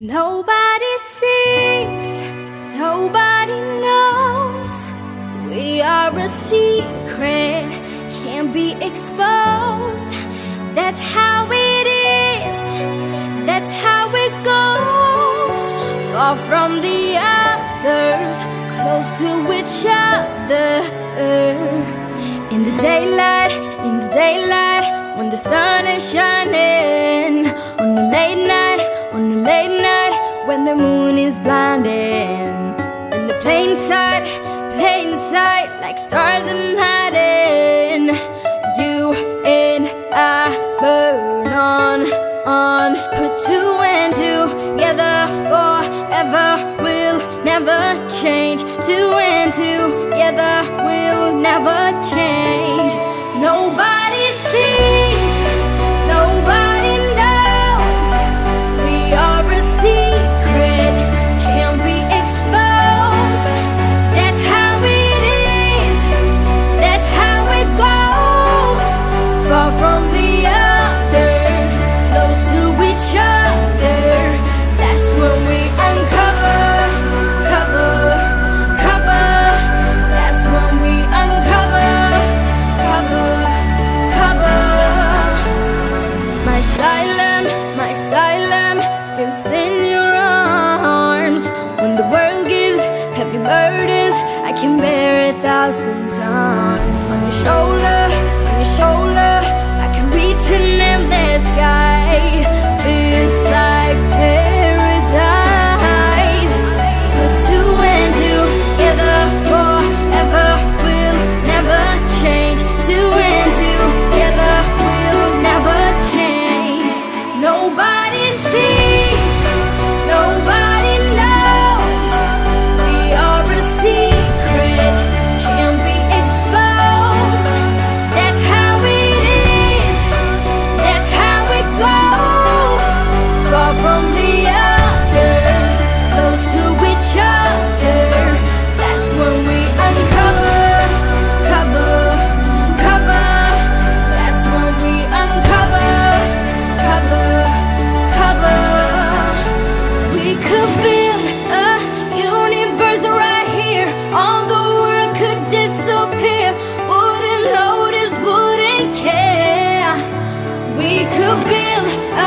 Nobody sees, nobody knows. We are a secret, can't be exposed. That's how it is, that's how it goes. Far from the others, close to each other. In the daylight, in the daylight, when the sun is shining. On the late night, late night, when the moon is blinding. In the plain sight, plain sight, like stars in hiding. You and I burn on, on. Put two and two together forever. We'll never change. Two and two together. We'll never change. My asylum is in your arms. When the world gives heavy burdens, I can bear a thousand times. On your shoulder, on your shoulder, I can reach an. could build